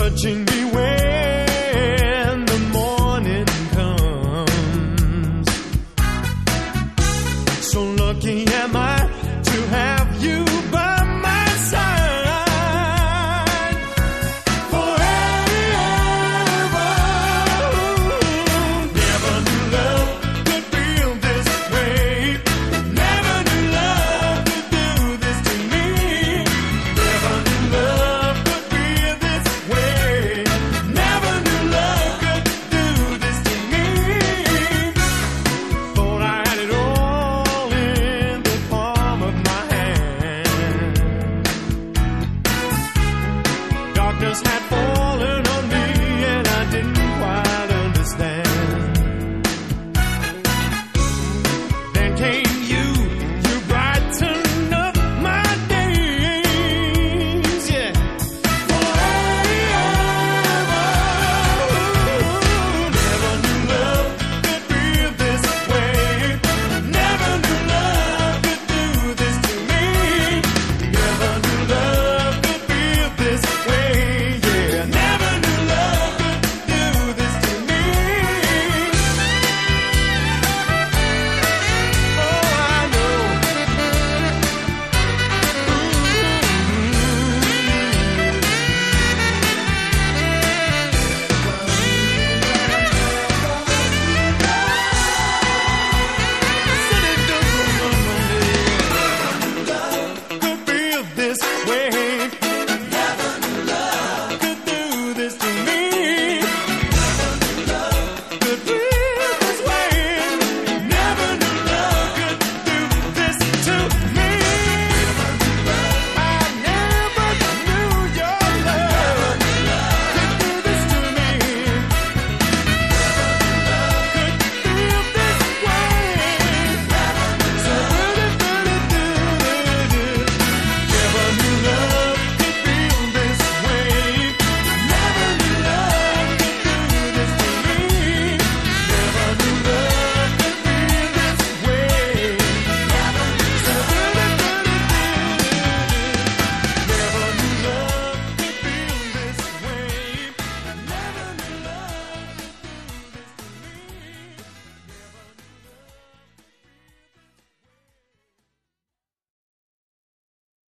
touching me. just had fun.